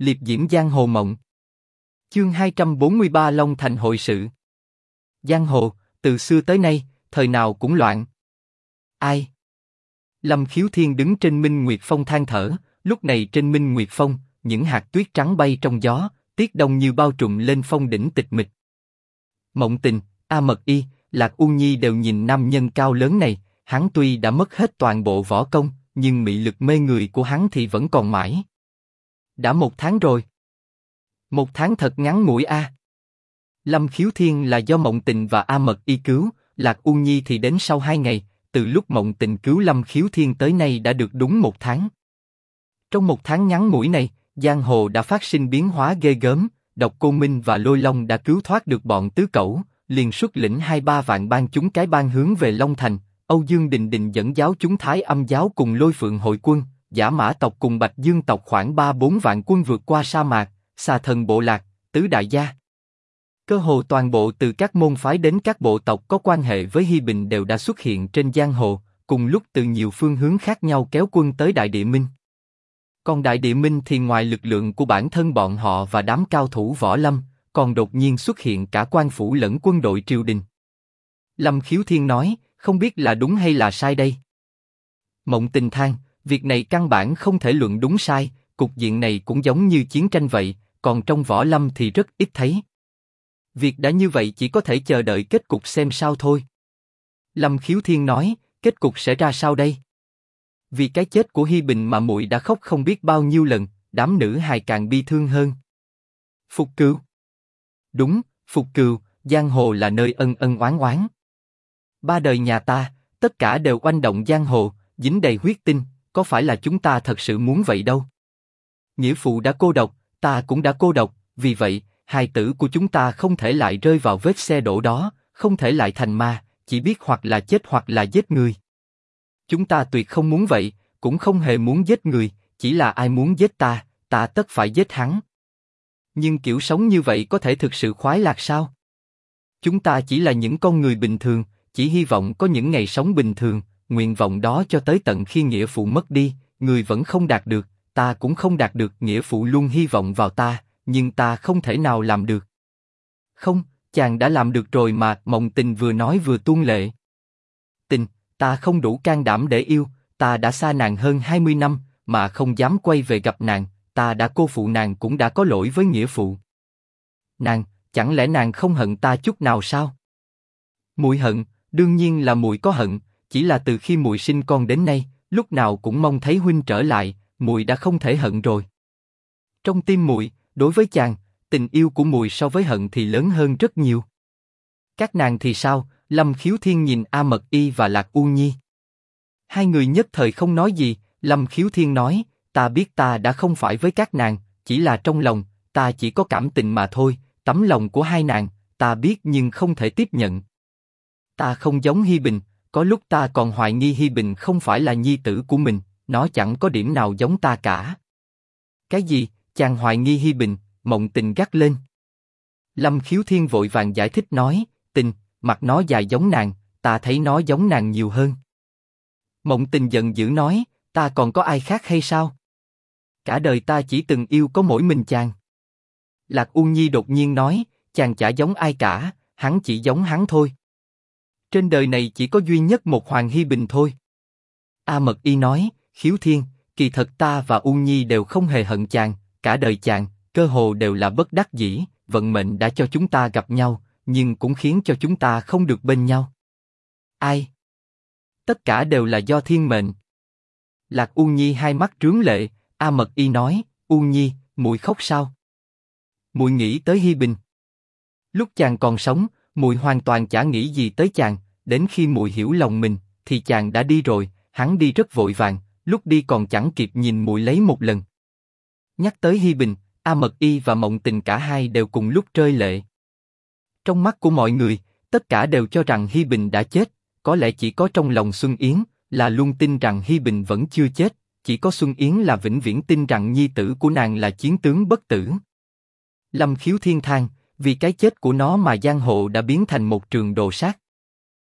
liệp diễm giang hồ mộng. Chương 243 Long Thành hội sự. Giang hồ, từ xưa tới nay, thời nào cũng loạn. Ai? Lâm Khiếu Thiên đứng trên Minh Nguyệt Phong than thở, lúc này trên Minh Nguyệt Phong, những hạt tuyết trắng bay trong gió, tiết đông như bao trùm lên phong đỉnh tịch mịch. Mộng Tình, A Mật Y, Lạc U Nhi đều nhìn nam nhân cao lớn này, hắn tuy đã mất hết toàn bộ võ công, nhưng mị lực mê người của hắn thì vẫn còn mãi. Đã một tháng rồi. Một tháng thật ngắn ngủi a. Lâm Khiếu Thiên là do Mộng Tình và A Mật y cứu, Lạc U Nhi thì đến sau hai ngày, từ lúc Mộng Tình cứu Lâm Khiếu Thiên tới nay đã được đúng một tháng. Trong một tháng ngắn ngủi này, giang hồ đã phát sinh biến hóa ghê gớm, Độc Cô Minh và Lôi Long đã cứu thoát được bọn tứ cẩu, liền xuất lĩnh hai ba vạn ban chúng cái ban hướng về Long Thành. Âu Dương Đình Đình dẫn giáo chúng Thái Âm giáo cùng Lôi Phượng hội quân, Giả Mã tộc cùng Bạch Dương tộc khoảng ba bốn vạn quân vượt qua sa mạc, xa thần bộ lạc, tứ đại gia. Cơ hồ toàn bộ từ các môn phái đến các bộ tộc có quan hệ với Hi Bình đều đã xuất hiện trên giang hồ, cùng lúc từ nhiều phương hướng khác nhau kéo quân tới Đại Địa Minh. Còn Đại Địa Minh thì ngoài lực lượng của bản thân bọn họ và đám cao thủ võ lâm, còn đột nhiên xuất hiện cả quan phủ lẫn quân đội triều đình. Lâm Khiếu Thiên nói, không biết là đúng hay là sai đây. Mộng Tình than, việc này căn bản không thể luận đúng sai, cục diện này cũng giống như chiến tranh vậy, còn trong võ lâm thì rất ít thấy. Việc đã như vậy chỉ có thể chờ đợi kết cục xem sao thôi. Lâm Khiếu Thiên nói, kết cục sẽ ra sao đây? Vì cái chết của Hi Bình mà muội đã khóc không biết bao nhiêu lần, đám nữ hài càng bi thương hơn. Phục cừu. Đúng, Phục cừu, giang hồ là nơi ân ân oán oán. Ba đời nhà ta, tất cả đều oanh động giang hồ, dính đầy huyết tinh, có phải là chúng ta thật sự muốn vậy đâu? Nghĩa phụ đã cô độc, ta cũng đã cô độc, vì vậy, hài tử của chúng ta không thể lại rơi vào vết xe đổ đó, không thể lại thành ma, chỉ biết hoặc là chết hoặc là giết người. Chúng ta tuyệt không muốn vậy, cũng không hề muốn giết người, chỉ là ai muốn giết ta, ta tất phải giết hắn. Nhưng kiểu sống như vậy có thể thực sự khoái lạc sao? Chúng ta chỉ là những con người bình thường, chỉ hy vọng có những ngày sống bình thường, nguyện vọng đó cho tới tận khi nghĩa phụ mất đi, người vẫn không đạt được, ta cũng không đạt được, nghĩa phụ luôn hy vọng vào ta, nhưng ta không thể nào làm được. Không, chàng đã làm được rồi mà, mộng tình vừa nói vừa tuôn lệ. Tình, ta không đủ can đảm để yêu, ta đã xa nàng hơn 20 năm, mà không dám quay về gặp nàng, ta đã cô phụ nàng cũng đã có lỗi với nghĩa phụ. Nàng, chẳng lẽ nàng không hận ta chút nào sao? Mùi hận, đương nhiên là mùi có hận, chỉ là từ khi muội sinh con đến nay, lúc nào cũng mong thấy huynh trở lại, muội đã không thể hận rồi. Trong tim muội, đối với chàng, tình yêu của muội so với hận thì lớn hơn rất nhiều. Các nàng thì sao? Lâm Khiếu Thiên nhìn A Mật Y và Lạc U Nhi. Hai người nhất thời không nói gì. Lâm Khiếu Thiên nói, ta biết ta đã không phải với các nàng, chỉ là trong lòng, ta chỉ có cảm tình mà thôi. Tấm lòng của hai nàng, ta biết nhưng không thể tiếp nhận. Ta không giống Hi Bình, có lúc ta còn hoài nghi Hi Bình không phải là nhi tử của mình, nó chẳng có điểm nào giống ta cả. Cái gì? Chàng hoài nghi Hi Bình, mộng tình gắt lên. Lâm Khiếu Thiên vội vàng giải thích nói, tình, mặt nó dài giống nàng, ta thấy nó giống nàng nhiều hơn. Mộng tình giận dữ nói, ta còn có ai khác hay sao? Cả đời ta chỉ từng yêu có mỗi mình chàng. Lạc U Nhi đột nhiên nói, chàng chả giống ai cả, hắn chỉ giống hắn thôi. Trên đời này chỉ có duy nhất một Hoàng Hy Bình thôi. A Mật Y nói, khiếu thiên, kỳ thật ta và U Nhi đều không hề hận chàng, cả đời chàng, cơ hồ đều là bất đắc dĩ, vận mệnh đã cho chúng ta gặp nhau, nhưng cũng khiến cho chúng ta không được bên nhau. Ai? Tất cả đều là do thiên mệnh. Lạc U Nhi hai mắt trướng lệ, A Mật Y nói, U Nhi, muội khóc sao? Muội nghĩ tới Hi Bình. Lúc chàng còn sống, mùi hoàn toàn chả nghĩ gì tới chàng, đến khi mùi hiểu lòng mình, thì chàng đã đi rồi, hắn đi rất vội vàng, lúc đi còn chẳng kịp nhìn mùi lấy một lần. Nhắc tới Hi Bình, A Mật Y và Mộng Tình cả hai đều cùng lúc rơi lệ. Trong mắt của mọi người, tất cả đều cho rằng Hi Bình đã chết, có lẽ chỉ có trong lòng Xuân Yến là luôn tin rằng Hi Bình vẫn chưa chết, chỉ có Xuân Yến là vĩnh viễn tin rằng nhi tử của nàng là chiến tướng bất tử. Lâm Khiếu Thiên thang, vì cái chết của nó mà giang hồ đã biến thành một trường đồ sát.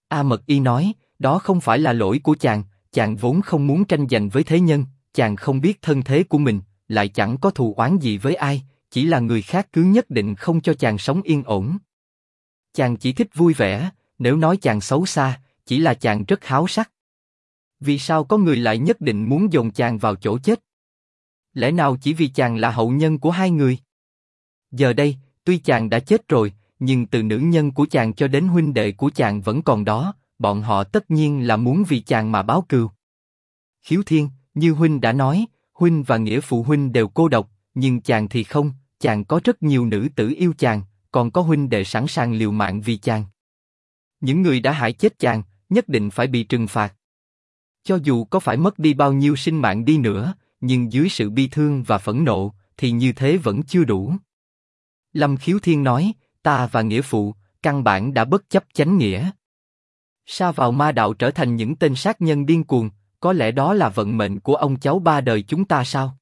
A Mật Y nói, đó không phải là lỗi của chàng, chàng vốn không muốn tranh giành với thế nhân, chàng không biết thân thế của mình, lại chẳng có thù oán gì với ai, chỉ là người khác cứ nhất định không cho chàng sống yên ổn. Chàng chỉ thích vui vẻ, nếu nói chàng xấu xa, chỉ là chàng rất háo sắc. Vì sao có người lại nhất định muốn dồn chàng vào chỗ chết? Lẽ nào chỉ vì chàng là hậu nhân của hai người? Giờ đây, tuy chàng đã chết rồi, nhưng từ nữ nhân của chàng cho đến huynh đệ của chàng vẫn còn đó, bọn họ tất nhiên là muốn vì chàng mà báo cừu. Khiếu Thiên, như huynh đã nói, huynh và nghĩa phụ huynh đều cô độc, nhưng chàng thì không, chàng có rất nhiều nữ tử yêu chàng, còn có huynh đệ sẵn sàng liều mạng vì chàng. Những người đã hại chết chàng, nhất định phải bị trừng phạt. Cho dù có phải mất đi bao nhiêu sinh mạng đi nữa, nhưng dưới sự bi thương và phẫn nộ, thì như thế vẫn chưa đủ. Lâm Khiếu Thiên nói, ta và nghĩa phụ, căn bản đã bất chấp chánh nghĩa. Sa vào ma đạo trở thành những tên sát nhân điên cuồng, có lẽ đó là vận mệnh của ông cháu ba đời chúng ta sao?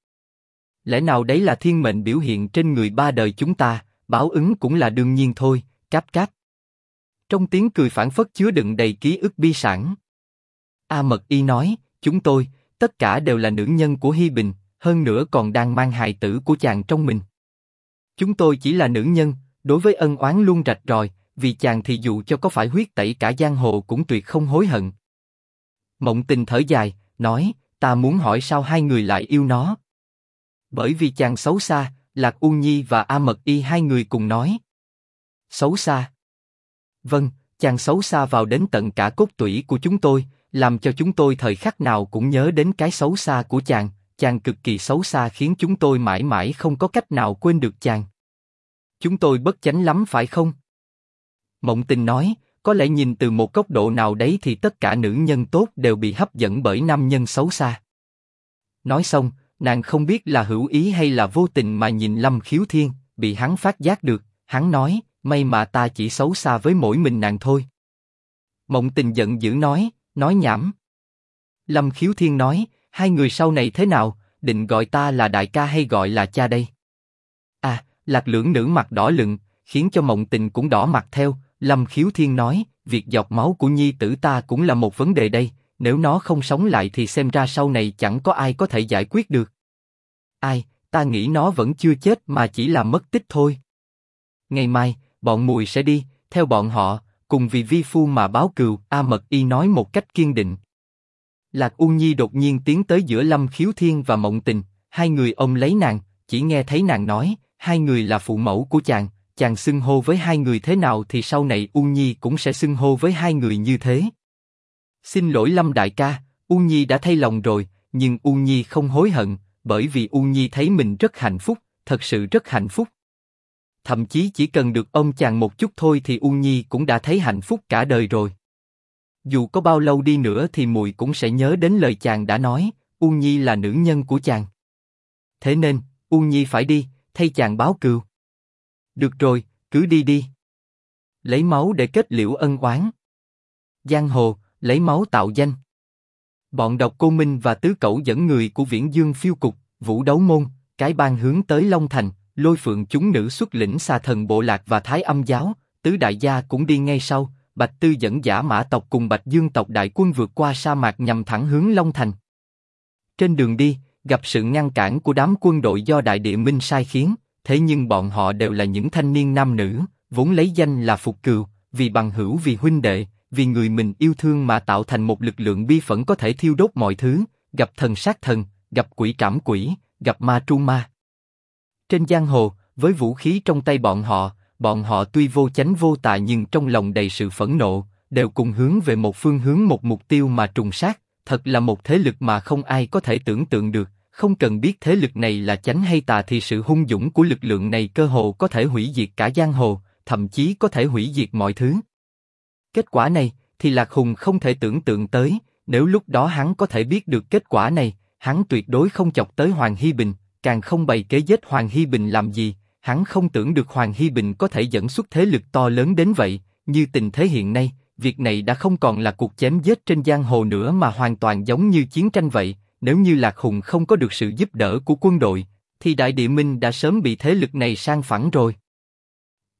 Lẽ nào đấy là thiên mệnh biểu hiện trên người ba đời chúng ta, báo ứng cũng là đương nhiên thôi, cáp cáp. Trong tiếng cười phản phất chứa đựng đầy ký ức bi sản. A Mật Y nói, chúng tôi, tất cả đều là nữ nhân của Hi Bình, hơn nữa còn đang mang hài tử của chàng trong mình. Chúng tôi chỉ là nữ nhân, đối với ân oán luôn rạch ròi, vì chàng thì dù cho có phải huyết tẩy cả giang hồ cũng tuyệt không hối hận. Mộng tình thở dài, nói, ta muốn hỏi sao hai người lại yêu nó. Bởi vì chàng xấu xa, Lạc U Nhi và A Mật Y hai người cùng nói. Xấu xa. Vâng, chàng xấu xa vào đến tận cả cốt tủy của chúng tôi, làm cho chúng tôi thời khắc nào cũng nhớ đến cái xấu xa của chàng. Chàng cực kỳ xấu xa khiến chúng tôi mãi mãi không có cách nào quên được chàng. Chúng tôi bất chánh lắm phải không? Mộng tình nói, có lẽ nhìn từ một góc độ nào đấy thì tất cả nữ nhân tốt đều bị hấp dẫn bởi nam nhân xấu xa. Nói xong, nàng không biết là hữu ý hay là vô tình mà nhìn Lâm Khiếu Thiên, bị hắn phát giác được, hắn nói, may mà ta chỉ xấu xa với mỗi mình nàng thôi. Mộng tình giận dữ nói, nói nhảm. Lâm Khiếu Thiên nói, hai người sau này thế nào, định gọi ta là đại ca hay gọi là cha đây? À, lạc lưỡng nữ mặt đỏ lựng, khiến cho mộng tình cũng đỏ mặt theo. Lâm Khiếu Thiên nói, việc dọc máu của nhi tử ta cũng là một vấn đề đây. Nếu nó không sống lại thì xem ra sau này chẳng có ai có thể giải quyết được. Ai, ta nghĩ nó vẫn chưa chết mà chỉ là mất tích thôi. Ngày mai, bọn mùi sẽ đi, theo bọn họ, cùng vì vi phu mà báo cừu. A Mật Y nói một cách kiên định. Lạc U Nhi đột nhiên tiến tới giữa Lâm Khiếu Thiên và Mộng Tình, hai người ôm lấy nàng, chỉ nghe thấy nàng nói, hai người là phụ mẫu của chàng, chàng xưng hô với hai người thế nào thì sau này U Nhi cũng sẽ xưng hô với hai người như thế. Xin lỗi Lâm đại ca, U Nhi đã thay lòng rồi, nhưng U Nhi không hối hận, bởi vì U Nhi thấy mình rất hạnh phúc, thật sự rất hạnh phúc. Thậm chí chỉ cần được ôm chàng một chút thôi thì U Nhi cũng đã thấy hạnh phúc cả đời rồi. Dù có bao lâu đi nữa thì mùi cũng sẽ nhớ đến lời chàng đã nói, U Nhi là nữ nhân của chàng. Thế nên, U Nhi phải đi, thay chàng báo cừu. Được rồi, cứ đi đi. Lấy máu để kết liễu ân oán. Giang hồ, lấy máu tạo danh. Bọn độc cô Minh và tứ cẩu dẫn người của Viễn Dương phiêu cục, vũ đấu môn, cái bang hướng tới Long Thành, lôi phượng chúng nữ xuất lĩnh xà thần bộ lạc và thái âm giáo, tứ đại gia cũng đi ngay sau. Bạch Tư dẫn giả mã tộc cùng Bạch Dương tộc đại quân vượt qua sa mạc nhằm thẳng hướng Long Thành. Trên đường đi, gặp sự ngăn cản của đám quân đội do Đại Địa Minh sai khiến, thế nhưng bọn họ đều là những thanh niên nam nữ, vốn lấy danh là phục cừu, vì bằng hữu vì huynh đệ, vì người mình yêu thương mà tạo thành một lực lượng bi phẫn có thể thiêu đốt mọi thứ, gặp thần sát thần, gặp quỷ trảm quỷ, gặp ma tru ma. Trên giang hồ, với vũ khí trong tay bọn họ, bọn họ tuy vô chánh vô tà nhưng trong lòng đầy sự phẫn nộ, đều cùng hướng về một phương hướng một mục tiêu mà trùng sát, thật là một thế lực mà không ai có thể tưởng tượng được. Không cần biết thế lực này là chánh hay tà thì sự hung dũng của lực lượng này cơ hồ có thể hủy diệt cả giang hồ, thậm chí có thể hủy diệt mọi thứ. Kết quả này, thì Lạc Hùng không thể tưởng tượng tới, nếu lúc đó hắn có thể biết được kết quả này, hắn tuyệt đối không chọc tới Hoàng Hy Bình, càng không bày kế giết Hoàng Hy Bình làm gì, hắn không tưởng được Hoàng Hy Bình có thể dẫn xuất thế lực to lớn đến vậy, như tình thế hiện nay, việc này đã không còn là cuộc chém giết trên giang hồ nữa mà hoàn toàn giống như chiến tranh vậy, nếu như Lạc Hùng không có được sự giúp đỡ của quân đội, thì Đại Địa Minh đã sớm bị thế lực này sang phẳng rồi.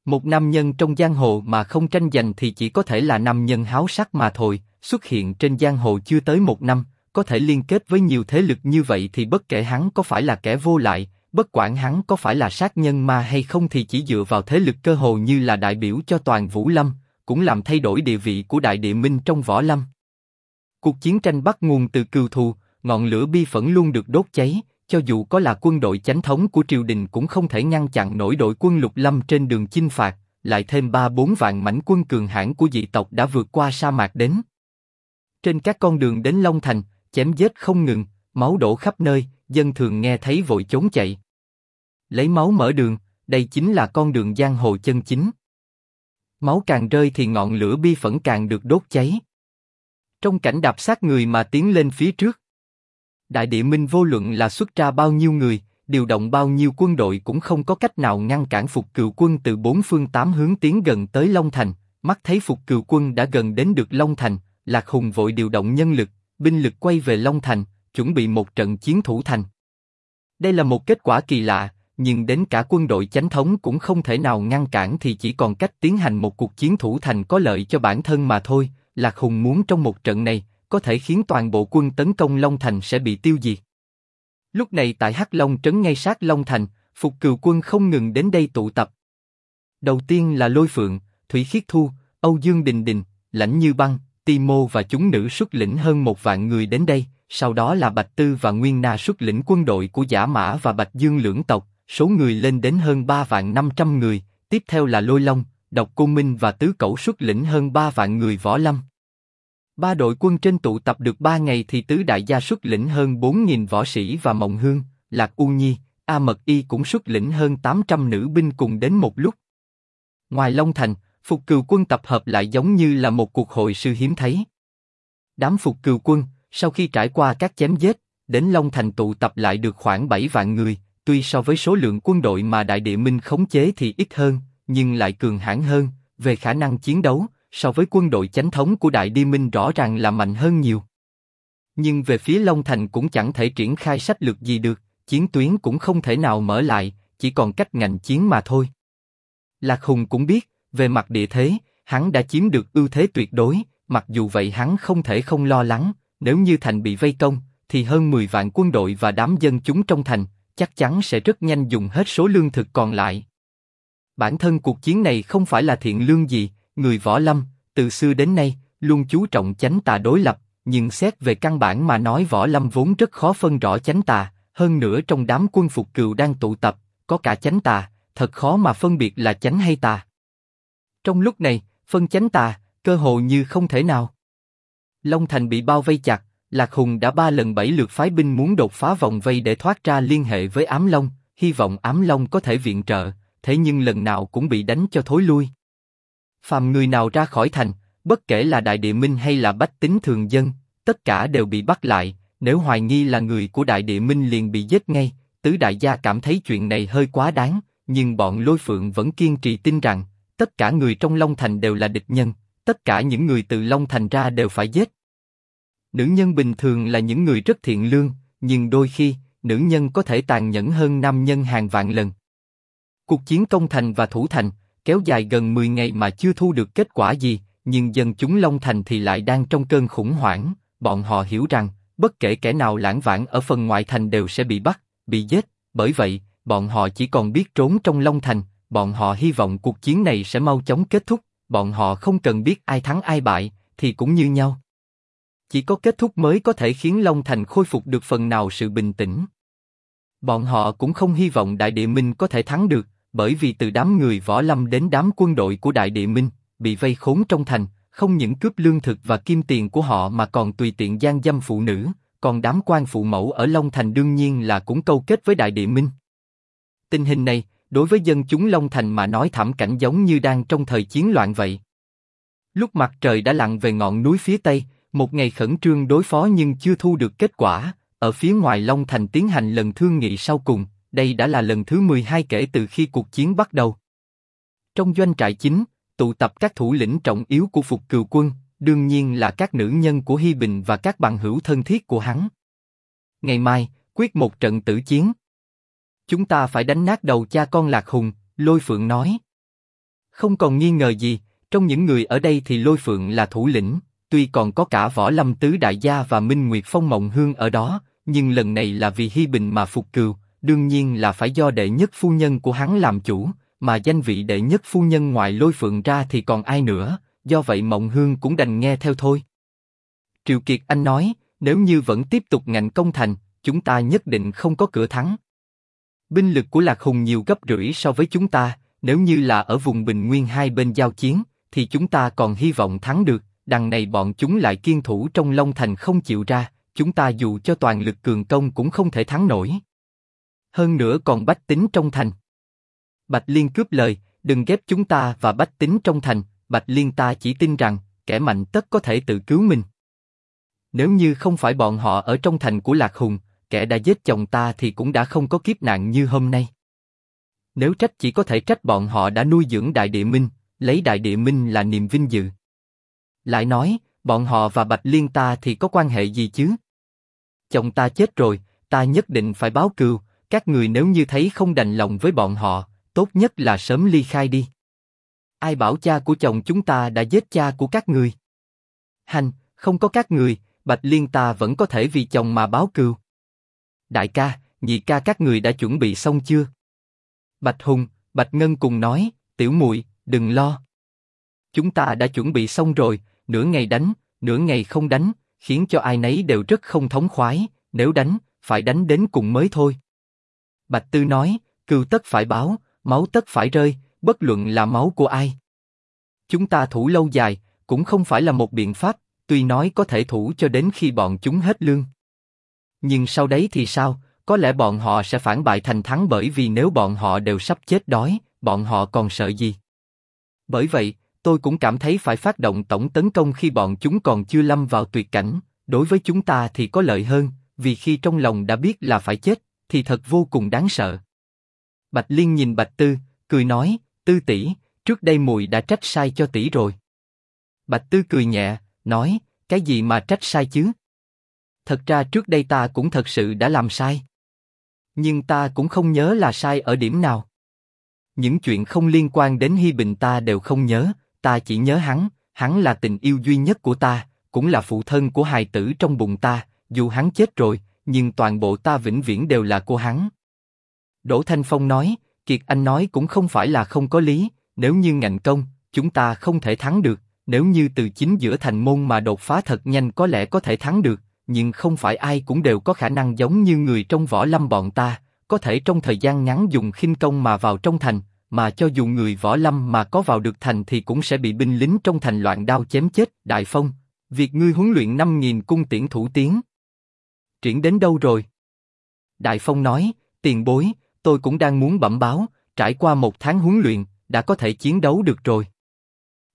Một nam nhân trong giang hồ mà không tranh giành thì chỉ có thể là nam nhân háo sắc mà thôi, xuất hiện trên giang hồ chưa tới một năm, có thể liên kết với nhiều thế lực như vậy thì bất kể hắn có phải là kẻ vô lại, bất quản hắn có phải là sát nhân ma hay không thì chỉ dựa vào thế lực cơ hồ như là đại biểu cho toàn Vũ Lâm, cũng làm thay đổi địa vị của Đại Địa Minh trong võ lâm. Cuộc chiến tranh bắt nguồn từ cừu thù, ngọn lửa bi phẫn luôn được đốt cháy, cho dù có là quân đội chánh thống của triều đình cũng không thể ngăn chặn nổi đội quân lục lâm trên đường chinh phạt, lại thêm ba bốn vạn mảnh quân cường hãn của dị tộc đã vượt qua sa mạc đến. Trên các con đường đến Long Thành, chém giết không ngừng, máu đổ khắp nơi, dân thường nghe thấy vội trốn chạy. Lấy máu mở đường, đây chính là con đường giang hồ chân chính. Máu càng rơi thì ngọn lửa bi phẫn càng được đốt cháy. Trong cảnh đạp sát người mà tiến lên phía trước. Đại địa minh vô luận là xuất ra bao nhiêu người, điều động bao nhiêu quân đội cũng không có cách nào ngăn cản phục cựu quân từ bốn phương tám hướng tiến gần tới Long Thành. Mắt thấy phục cựu quân đã gần đến được Long Thành, Lạc Hùng vội điều động nhân lực, binh lực quay về Long Thành, chuẩn bị một trận chiến thủ thành. Đây là một kết quả kỳ lạ, nhưng đến cả quân đội chánh thống cũng không thể nào ngăn cản thì chỉ còn cách tiến hành một cuộc chiến thủ thành có lợi cho bản thân mà thôi. Lạc Hùng muốn trong một trận này, có thể khiến toàn bộ quân tấn công Long Thành sẽ bị tiêu diệt. Lúc này tại Hắc Long trấn ngay sát Long Thành, phục cừu quân không ngừng đến đây tụ tập. Đầu tiên là Lôi Phượng, Thủy Khiết Thu, Âu Dương Đình Đình, Lãnh Như Băng, Timo và chúng nữ xuất lĩnh hơn một vạn người đến đây. Sau đó là Bạch Tư và Nguyên Na xuất lĩnh quân đội của Giả Mã và Bạch Dương lưỡng tộc, số người lên đến hơn ba vạn năm trăm người. Tiếp theo là Lôi Long, Độc Cô Minh và Tứ Cẩu xuất lĩnh hơn ba vạn người võ lâm. Ba đội quân trên tụ tập được ba ngày thì tứ đại gia xuất lĩnh hơn bốn nghìn võ sĩ và Mộng Hương, Lạc U Nhi, A Mật Y cũng xuất lĩnh hơn tám trăm nữ binh cùng đến một lúc. Ngoài Long Thành, Phục Cừu quân tập hợp lại giống như là một cuộc hội sư hiếm thấy. Đám Phục Cừu quân, sau khi trải qua các chém giết, đến Long Thành tụ tập lại được khoảng 7 vạn người, tuy so với số lượng quân đội mà Đại Địa Minh khống chế thì ít hơn, nhưng lại cường hãn hơn, về khả năng chiến đấu, so với quân đội chánh thống của Đại Địa Minh rõ ràng là mạnh hơn nhiều. Nhưng về phía Long Thành cũng chẳng thể triển khai sách lược gì được, chiến tuyến cũng không thể nào mở lại, chỉ còn cách ngành chiến mà thôi. Lạc Hùng cũng biết, về mặt địa thế, hắn đã chiếm được ưu thế tuyệt đối, mặc dù vậy hắn không thể không lo lắng, nếu như thành bị vây công, thì hơn 10 vạn quân đội và đám dân chúng trong thành, chắc chắn sẽ rất nhanh dùng hết số lương thực còn lại. Bản thân cuộc chiến này không phải là thiện lương gì, người võ lâm, từ xưa đến nay, luôn chú trọng chánh tà đối lập, nhưng xét về căn bản mà nói võ lâm vốn rất khó phân rõ chánh tà, hơn nữa trong đám quân phục cừu đang tụ tập, có cả chánh tà, thật khó mà phân biệt là chánh hay tà. Trong lúc này, phân chánh tà, cơ hồ như không thể nào. Long Thành bị bao vây chặt, Lạc Hùng đã ba lần bảy lượt phái binh muốn đột phá vòng vây để thoát ra liên hệ với Ám Long, hy vọng Ám Long có thể viện trợ, thế nhưng lần nào cũng bị đánh cho thối lui. Phàm người nào ra khỏi thành, bất kể là đại địa minh hay là bách tính thường dân, tất cả đều bị bắt lại. Nếu hoài nghi là người của đại địa minh liền bị giết ngay. Tứ đại gia cảm thấy chuyện này hơi quá đáng, nhưng bọn lôi phượng vẫn kiên trì tin rằng tất cả người trong Long Thành đều là địch nhân, tất cả những người từ Long Thành ra đều phải giết. Nữ nhân bình thường là những người rất thiện lương, nhưng đôi khi nữ nhân có thể tàn nhẫn hơn nam nhân hàng vạn lần. Cuộc chiến công thành và thủ thành kéo dài gần 10 ngày mà chưa thu được kết quả gì, nhưng dân chúng Long Thành thì lại đang trong cơn khủng hoảng. Bọn họ hiểu rằng bất kể kẻ nào lãng vãng ở phần ngoại thành đều sẽ bị bắt, bị giết. Bởi vậy, bọn họ chỉ còn biết trốn trong Long Thành. Bọn họ hy vọng cuộc chiến này sẽ mau chóng kết thúc. Bọn họ không cần biết ai thắng ai bại, thì cũng như nhau. Chỉ có kết thúc mới có thể khiến Long Thành khôi phục được phần nào sự bình tĩnh. Bọn họ cũng không hy vọng Đại Địa Minh có thể thắng được, bởi vì từ đám người võ lâm đến đám quân đội của Đại Địa Minh, bị vây khốn trong thành, không những cướp lương thực và kim tiền của họ mà còn tùy tiện gian dâm phụ nữ, còn đám quan phụ mẫu ở Long Thành đương nhiên là cũng câu kết với Đại Địa Minh. Tình hình này, đối với dân chúng Long Thành mà nói thảm cảnh giống như đang trong thời chiến loạn vậy. Lúc mặt trời đã lặn về ngọn núi phía tây, một ngày khẩn trương đối phó nhưng chưa thu được kết quả, ở phía ngoài Long Thành tiến hành lần thương nghị sau cùng, đây đã là lần thứ 12 kể từ khi cuộc chiến bắt đầu. Trong doanh trại chính, tụ tập các thủ lĩnh trọng yếu của phục cừu quân, đương nhiên là các nữ nhân của Hi Bình và các bằng hữu thân thiết của hắn. Ngày mai, quyết một trận tử chiến. Chúng ta phải đánh nát đầu cha con Lạc Hùng, Lôi Phượng nói. Không còn nghi ngờ gì, trong những người ở đây thì Lôi Phượng là thủ lĩnh, tuy còn có cả võ lâm tứ đại gia và minh nguyệt phong mộng hương ở đó, nhưng lần này là vì Hi Bình mà phục cừu, đương nhiên là phải do đệ nhất phu nhân của hắn làm chủ, mà danh vị đệ nhất phu nhân ngoài lôi phượng ra thì còn ai nữa, do vậy mộng hương cũng đành nghe theo thôi. Triệu Kiệt Anh nói, nếu như vẫn tiếp tục ngạnh công thành, chúng ta nhất định không có cửa thắng. Binh lực của Lạc Hùng nhiều gấp rưỡi so với chúng ta, nếu như là ở vùng Bình Nguyên hai bên giao chiến, thì chúng ta còn hy vọng thắng được, đằng này bọn chúng lại kiên thủ trong Long Thành không chịu ra, chúng ta dù cho toàn lực cường công cũng không thể thắng nổi. Hơn nữa còn bách tính trong thành. Bạch Liên cướp lời, đừng ghép chúng ta và bách tính trong thành, Bạch Liên ta chỉ tin rằng, kẻ mạnh tất có thể tự cứu mình. Nếu như không phải bọn họ ở trong thành của Lạc Hùng, kẻ đã giết chồng ta thì cũng đã không có kiếp nạn như hôm nay. Nếu trách chỉ có thể trách bọn họ đã nuôi dưỡng Đại Địa Minh, lấy Đại Địa Minh là niềm vinh dự. Lại nói, bọn họ và Bạch Liên ta thì có quan hệ gì chứ? Chồng ta chết rồi, ta nhất định phải báo cừu, các người nếu như thấy không đành lòng với bọn họ, tốt nhất là sớm ly khai đi. Ai bảo cha của chồng chúng ta đã giết cha của các người? Hành, không có các người, Bạch Liên ta vẫn có thể vì chồng mà báo cừu. Đại ca, nhị ca các người đã chuẩn bị xong chưa? Bạch Hùng, Bạch Ngân cùng nói, tiểu muội, đừng lo. Chúng ta đã chuẩn bị xong rồi, nửa ngày đánh, nửa ngày không đánh, khiến cho ai nấy đều rất không thống khoái. Nếu đánh, phải đánh đến cùng mới thôi. Bạch Tư nói, cừu tất phải báo, máu tất phải rơi, bất luận là máu của ai. Chúng ta thủ lâu dài, cũng không phải là một biện pháp, tuy nói có thể thủ cho đến khi bọn chúng hết lương. Nhưng sau đấy thì sao? Có lẽ bọn họ sẽ phản bại thành thắng bởi vì nếu bọn họ đều sắp chết đói, bọn họ còn sợ gì? Bởi vậy, tôi cũng cảm thấy phải phát động tổng tấn công khi bọn chúng còn chưa lâm vào tuyệt cảnh. Đối với chúng ta thì có lợi hơn, vì khi trong lòng đã biết là phải chết, thì thật vô cùng đáng sợ. Bạch Liên nhìn Bạch Tư, cười nói, Tư tỷ, trước đây mùi đã trách sai cho tỷ rồi. Bạch Tư cười nhẹ, nói, cái gì mà trách sai chứ? Thật ra trước đây ta cũng thật sự đã làm sai. Nhưng ta cũng không nhớ là sai ở điểm nào. Những chuyện không liên quan đến Hi Bình ta đều không nhớ, ta chỉ nhớ hắn, hắn là tình yêu duy nhất của ta, cũng là phụ thân của hài tử trong bụng ta, dù hắn chết rồi, nhưng toàn bộ ta vĩnh viễn đều là của hắn. Đỗ Thanh Phong nói, Kiệt Anh nói cũng không phải là không có lý, nếu như ngạnh công, chúng ta không thể thắng được, nếu như từ chính giữa thành môn mà đột phá thật nhanh có lẽ có thể thắng được, nhưng không phải ai cũng đều có khả năng giống như người trong võ lâm bọn ta, có thể trong thời gian ngắn dùng khinh công mà vào trong thành, mà cho dù người võ lâm mà có vào được thành thì cũng sẽ bị binh lính trong thành loạn đao chém chết. Đại Phong, việc ngươi huấn luyện năm nghìn cung tiễn thủ tiến, triển đến đâu rồi? Đại Phong nói, tiền bối, tôi cũng đang muốn bẩm báo, trải qua một tháng huấn luyện, đã có thể chiến đấu được rồi.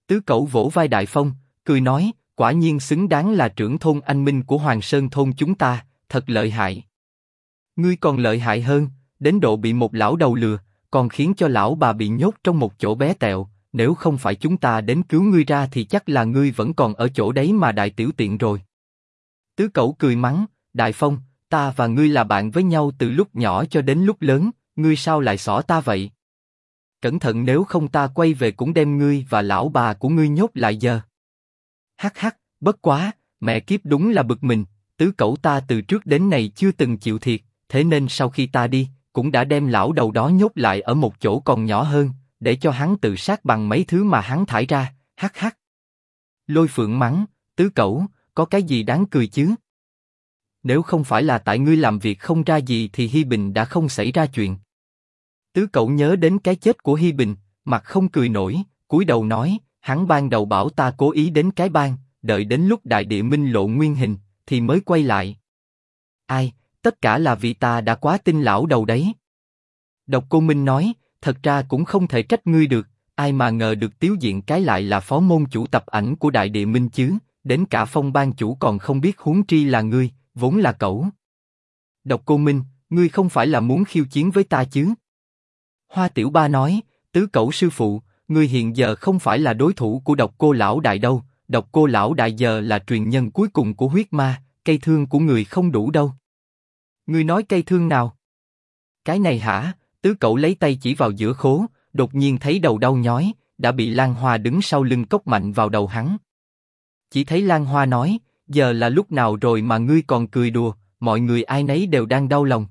Tứ Cẩu vỗ vai Đại Phong, cười nói, quả nhiên xứng đáng là trưởng thôn anh minh của Hoàng Sơn thôn chúng ta, thật lợi hại. Ngươi còn lợi hại hơn, đến độ bị một lão đầu lừa, còn khiến cho lão bà bị nhốt trong một chỗ bé tẹo. Nếu không phải chúng ta đến cứu ngươi ra thì chắc là ngươi vẫn còn ở chỗ đấy mà đại tiểu tiện rồi. Tứ Cẩu cười mắng, Đại Phong, ta và ngươi là bạn với nhau từ lúc nhỏ cho đến lúc lớn, ngươi sao lại xỏ ta vậy? Cẩn thận nếu không ta quay về cũng đem ngươi và lão bà của ngươi nhốt lại giờ. Hắc hắc, bất quá, mẹ kiếp đúng là bực mình, tứ cậu ta từ trước đến nay chưa từng chịu thiệt, thế nên sau khi ta đi, cũng đã đem lão đầu đó nhốt lại ở một chỗ còn nhỏ hơn, để cho hắn tự sát bằng mấy thứ mà hắn thải ra. Hắc hắc. Lôi Phượng mắng, tứ cậu, có cái gì đáng cười chứ? Nếu không phải là tại ngươi làm việc không ra gì thì Hi Bình đã không xảy ra chuyện. Tứ cậu nhớ đến cái chết của Hi Bình, mặt không cười nổi, cúi đầu nói, hắn ban đầu bảo ta cố ý đến cái bang, đợi đến lúc đại địa minh lộ nguyên hình, thì mới quay lại. Ai, tất cả là vì ta đã quá tin lão đầu đấy. Độc Cô Minh nói, thật ra cũng không thể trách ngươi được, ai mà ngờ được tiếu diện cái lại là phó môn chủ tập ảnh của đại địa minh chứ, đến cả phong ban chủ còn không biết huống tri là ngươi, vốn là cậu. Độc Cô Minh, ngươi không phải là muốn khiêu chiến với ta chứ? Hoa Tiểu Ba nói, tứ cậu sư phụ, ngươi hiện giờ không phải là đối thủ của độc cô lão đại đâu, độc cô lão đại giờ là truyền nhân cuối cùng của huyết ma, cây thương của người không đủ đâu. Ngươi nói cây thương nào? Cái này hả? Tứ cậu lấy tay chỉ vào giữa khố, đột nhiên thấy đầu đau nhói, đã bị Lan Hoa đứng sau lưng cốc mạnh vào đầu hắn. Chỉ thấy Lan Hoa nói, giờ là lúc nào rồi mà ngươi còn cười đùa, mọi người ai nấy đều đang đau lòng.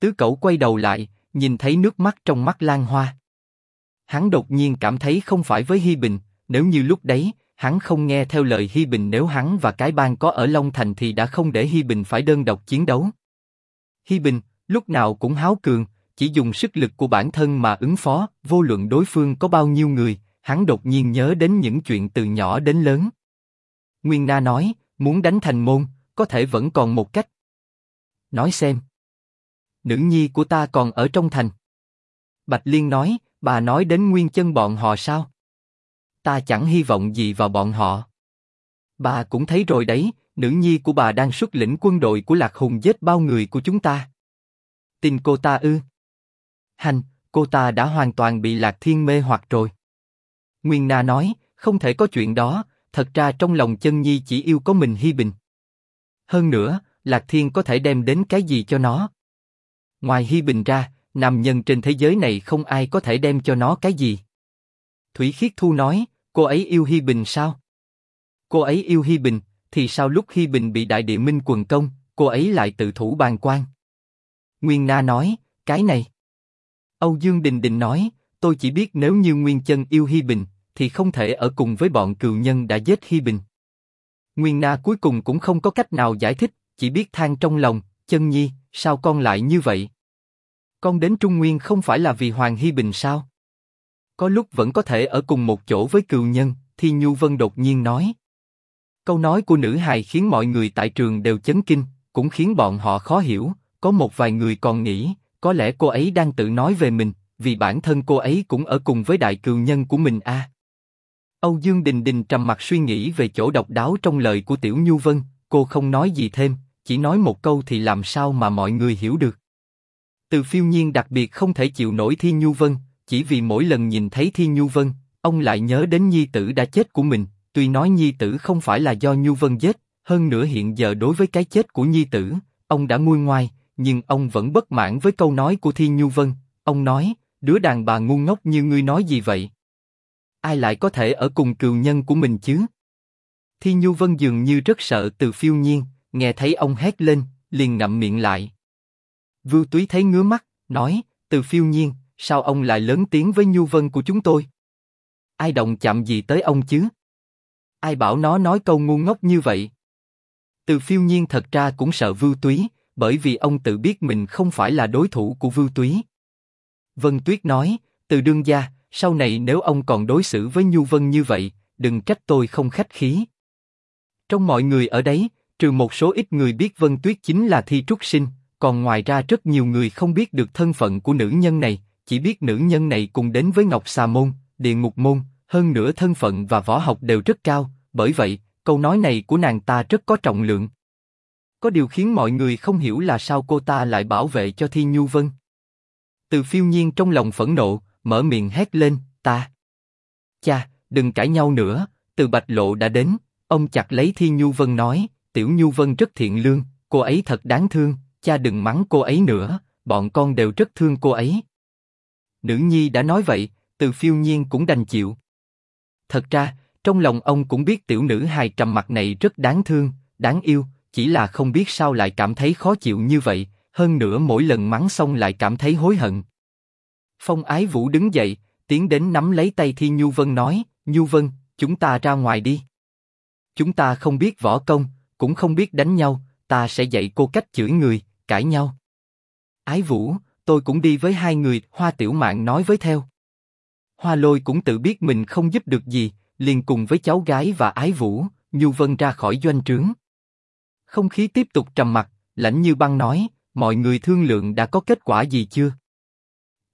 Tứ cậu quay đầu lại, nhìn thấy nước mắt trong mắt Lan Hoa. Hắn đột nhiên cảm thấy không phải với Hi Bình, nếu như lúc đấy, hắn không nghe theo lời Hi Bình nếu hắn và cái bang có ở Long Thành thì đã không để Hi Bình phải đơn độc chiến đấu. Hi Bình, lúc nào cũng háo cường, chỉ dùng sức lực của bản thân mà ứng phó, vô luận đối phương có bao nhiêu người, hắn đột nhiên nhớ đến những chuyện từ nhỏ đến lớn. Nguyên Na nói, muốn đánh thành môn, có thể vẫn còn một cách. Nói xem. Nữ nhi của ta còn ở trong thành. Bạch Liên nói, bà nói đến nguyên chân bọn họ sao? Ta chẳng hy vọng gì vào bọn họ. Bà cũng thấy rồi đấy, nữ nhi của bà đang xuất lĩnh quân đội của Lạc Hùng giết bao người của chúng ta. Tin cô ta ư? Hành, cô ta đã hoàn toàn bị Lạc Thiên mê hoặc rồi. Nguyên Na nói, không thể có chuyện đó, thật ra trong lòng chân nhi chỉ yêu có mình Hi Bình. Hơn nữa, Lạc Thiên có thể đem đến cái gì cho nó? Ngoài Hi Bình ra, nam nhân trên thế giới này không ai có thể đem cho nó cái gì. Thủy Khiết Thu nói, cô ấy yêu Hi Bình sao? Cô ấy yêu Hi Bình, thì sao lúc Hi Bình bị Đại Địa Minh quần công, cô ấy lại tự thủ bàn quan? Nguyên Na nói, cái này. Âu Dương Đình Đình nói, tôi chỉ biết nếu như Nguyên Chân yêu Hi Bình, thì không thể ở cùng với bọn cừu nhân đã giết Hi Bình. Nguyên Na cuối cùng cũng không có cách nào giải thích, chỉ biết than trong lòng, chân nhi, sao con lại như vậy? Con đến Trung Nguyên không phải là vì Hoàng Hi Bình sao? Có lúc vẫn có thể ở cùng một chỗ với cừu nhân, thì Nhu Vân đột nhiên nói. Câu nói của nữ hài khiến mọi người tại trường đều chấn kinh, cũng khiến bọn họ khó hiểu. Có một vài người còn nghĩ, có lẽ cô ấy đang tự nói về mình, vì bản thân cô ấy cũng ở cùng với đại cừu nhân của mình a. À. Âu Dương Đình Đình trầm mặt suy nghĩ về chỗ độc đáo trong lời của Tiểu Nhu Vân, cô không nói gì thêm, chỉ nói một câu thì làm sao mà mọi người hiểu được. Từ phiêu nhiên đặc biệt không thể chịu nổi Thi Nhu Vân, chỉ vì mỗi lần nhìn thấy Thi Nhu Vân, ông lại nhớ đến nhi tử đã chết của mình. Tuy nói nhi tử không phải là do Nhu Vân giết, hơn nữa hiện giờ đối với cái chết của nhi tử, ông đã nguôi ngoai, nhưng ông vẫn bất mãn với câu nói của Thi Nhu Vân. Ông nói, đứa đàn bà ngu ngốc như ngươi nói gì vậy? Ai lại có thể ở cùng cừu nhân của mình chứ? Thi Nhu Vân dường như rất sợ từ phiêu nhiên, nghe thấy ông hét lên, liền ngậm miệng lại. Vưu Túy thấy ngứa mắt, nói, từ phiêu nhiên, sao ông lại lớn tiếng với Nhu Vân của chúng tôi? Ai động chạm gì tới ông chứ? Ai bảo nó nói câu ngu ngốc như vậy? Từ phiêu nhiên thật ra cũng sợ Vưu Túy, bởi vì ông tự biết mình không phải là đối thủ của Vưu Túy. Vân Tuyết nói, từ đương gia, sau này nếu ông còn đối xử với Nhu Vân như vậy, đừng trách tôi không khách khí. Trong mọi người ở đấy, trừ một số ít người biết Vân Tuyết chính là Thi Trúc Sinh, còn ngoài ra rất nhiều người không biết được thân phận của nữ nhân này, chỉ biết nữ nhân này cùng đến với Ngọc Xà Môn, Địa Ngục Môn, hơn nữa thân phận và võ học đều rất cao, bởi vậy, câu nói này của nàng ta rất có trọng lượng. Có điều khiến mọi người không hiểu là sao cô ta lại bảo vệ cho Thi Nhu Vân. Từ phiêu nhiên trong lòng phẫn nộ, mở miệng hét lên, ta. Cha, đừng cãi nhau nữa, từ bạch lộ đã đến, ông chặt lấy Thi Nhu Vân nói, Tiểu Nhu Vân rất thiện lương, cô ấy thật đáng thương, cha đừng mắng cô ấy nữa, bọn con đều rất thương cô ấy. Nữ nhi đã nói vậy, từ phiêu nhiên cũng đành chịu. Thật ra, trong lòng ông cũng biết tiểu nữ hài trầm mặt này rất đáng thương, đáng yêu, chỉ là không biết sao lại cảm thấy khó chịu như vậy, hơn nữa mỗi lần mắng xong lại cảm thấy hối hận. Phong Ái Vũ đứng dậy, tiến đến nắm lấy tay Thi Nhu Vân nói, Nhu Vân, chúng ta ra ngoài đi. Chúng ta không biết võ công, cũng không biết đánh nhau, ta sẽ dạy cô cách chửi người, cãi nhau. Ái Vũ, tôi cũng đi với hai người, Hoa Tiểu Mạn nói với theo. Hoa Lôi cũng tự biết mình không giúp được gì, liền cùng với cháu gái và Ái Vũ, Nhu Vân ra khỏi doanh trướng. Không khí tiếp tục trầm mặc, lãnh như băng nói, mọi người thương lượng đã có kết quả gì chưa?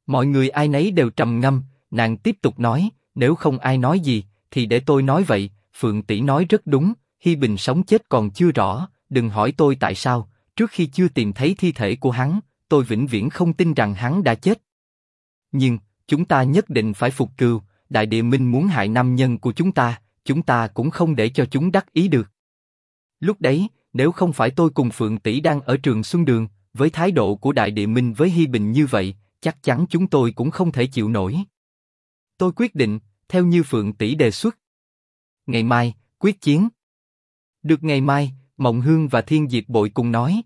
Mọi người ai nấy đều trầm ngâm, nàng tiếp tục nói, nếu không ai nói gì, thì để tôi nói vậy. Phượng tỷ nói rất đúng, Hi Bình sống chết còn chưa rõ, đừng hỏi tôi tại sao. Trước khi chưa tìm thấy thi thể của hắn, tôi vĩnh viễn không tin rằng hắn đã chết. Nhưng chúng ta nhất định phải phục cừu. Đại địa minh muốn hại nam nhân của chúng ta, chúng ta cũng không để cho chúng đắc ý được. Lúc đấy, nếu không phải tôi cùng Phượng tỷ đang ở trường Xuân Đường, với thái độ của Đại địa minh với Hi Bình như vậy, chắc chắn chúng tôi cũng không thể chịu nổi. Tôi quyết định, theo như Phượng tỷ đề xuất. Ngày mai, quyết chiến. Được ngày mai, Mộng Hương và Thiên Diệp Bội cùng nói.